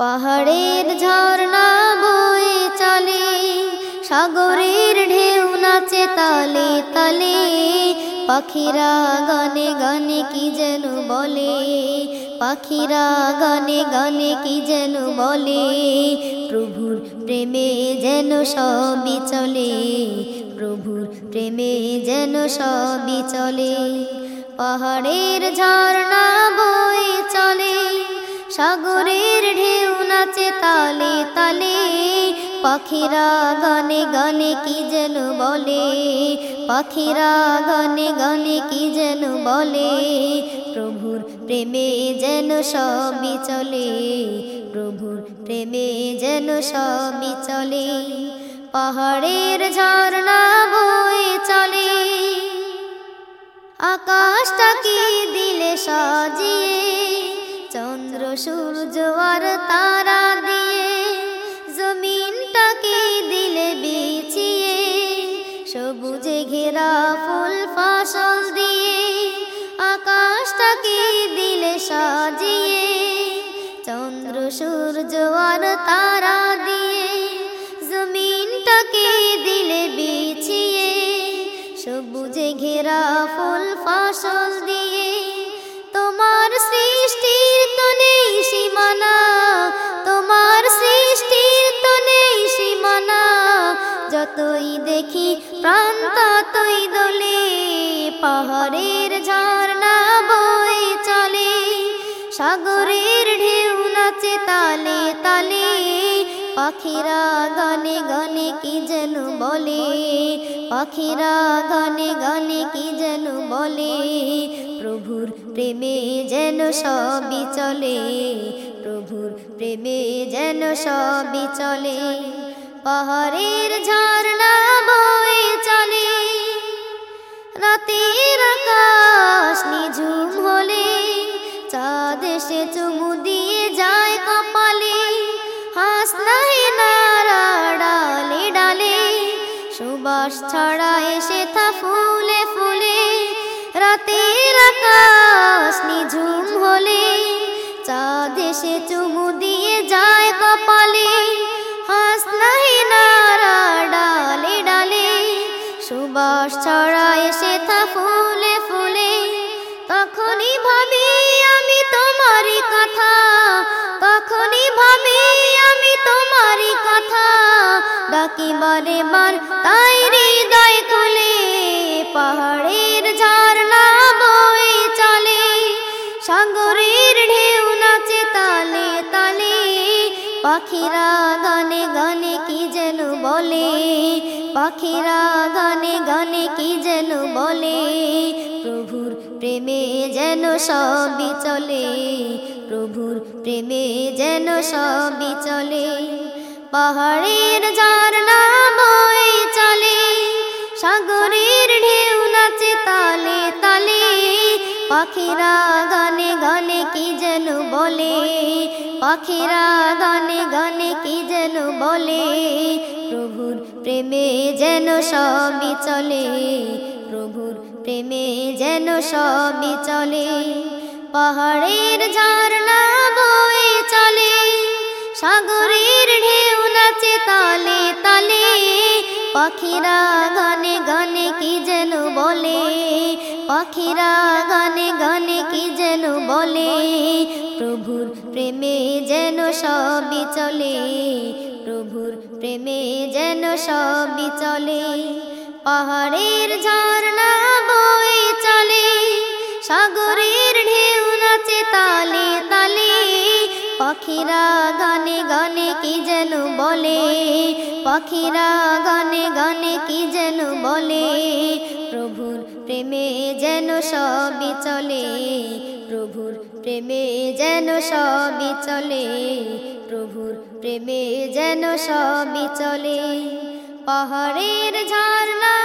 পাহাড়ের ঝর্ণা বয়ে চলে, সাগরের ঢেউ নাচে তালে তালে, পাখিরা গানে গানে কি যেন বলে, পাখিরা গানে গানে কি যেন বলে, প্রভুর প্রেমে যেন সবই চলে, প্রভুর প্রেমে যেন সবই চলে, পাহাড়ের ঝর্ণা সাগরের ঢেউ নাচে তালে তালে, পাখিরা গানে গানে কি যেন বলে, পাখিরা গানে গানে কি যেন বলে, প্রভুর প্রেমে যেন সবই চলে, প্রভুর প্রেমে যেন সবই চলে, পাহাড়ের ঝর্ণা বয়ে চলে। আকাশটাকে দিলে সাজিয়ে চন্দ্র সূর্য আর তারা দিয়ে জমিনটাকে দিলে বিছিয়ে সবুজে ঘেরা ফুল ফসল দিয়ে আকাশটাকে দিলে সাজিয়ে, চন্দ্র, সূর্য আর তারা দিয়ে জমিনটাকে দিলে বিছিয়ে সবুজে ঘেরা ফুল ফসল দিয়ে যতই দেখি প্রাণ, ততই দোলে। পাহাড়ের ঝর্ণা বয়ে চলে। সাগরের ঢেউ নাচে তালে তালে। পাখিরা গানে গানে কি যেন বলে। পাখিরা গানে গানে কি যেন বলে। প্রভুর প্রেমে যেন সবই চলে। প্রভুর প্রেমে যেন সবই চলে। পাহাড়ের ঝর্ণা সুবাস ছড়া এসে থা ফুলে ফুলে, রাতের আকাশ নিঝুম হলে, চাঁদ এসে চুমু দিয়ে যায় কপালে হাসনায় নারা ডালে ডালে, সুবাস ছড়া এসে থা ফুলে ফুলে, তখনই ভাবি আমি তোমারই কথা, তখনই ভাবি আমি তোমারই কথা, ডাকি বারে বার তাই পাখিরা গানে গানে কি যেন বলে? পাখিরা গানে গানে কি যেন বলে? প্রভুর প্রেমে যেন সবই চলে। প্রভুর প্রেমে যেন সবই চলে। পাহাড়ের ঝর্ণা বয়ে চলে। সাগরের ঢেউ নাচে তালে তালে। পাখিরা গানে গানে কি যেন বলে? পাখিরা গানে বলে, প্রভুর প্রেমে যেন সবই চলে, প্রভুর প্রেমে যেন সবই চলে, পাহাড়ের ঝর্ণা বয়ে চলে, সাগরের ঢেউ নাচে তালে পাখিরা গানে গানে কি যেন বলে? পাখিরা গানে গানে কি যেন বলে? প্রভুর প্রেমে যেন সবই চলে, প্রভুর প্রেমে যেন সবই চলে। পাহাড়ের ঝর্ণা পাখিরা গানে গানে কি যেন বলে? পাখিরা গানে গানে কি যেন বলে? প্রভুর প্রেমে যেন সবই চলে। প্রভুর প্রেমে যেন সবই চলে। প্রভুর প্রেমে যেন সবই চলে। পাহাড়ের ঝর্ণা